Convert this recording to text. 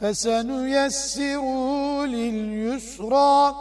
فسنيسره لليسرى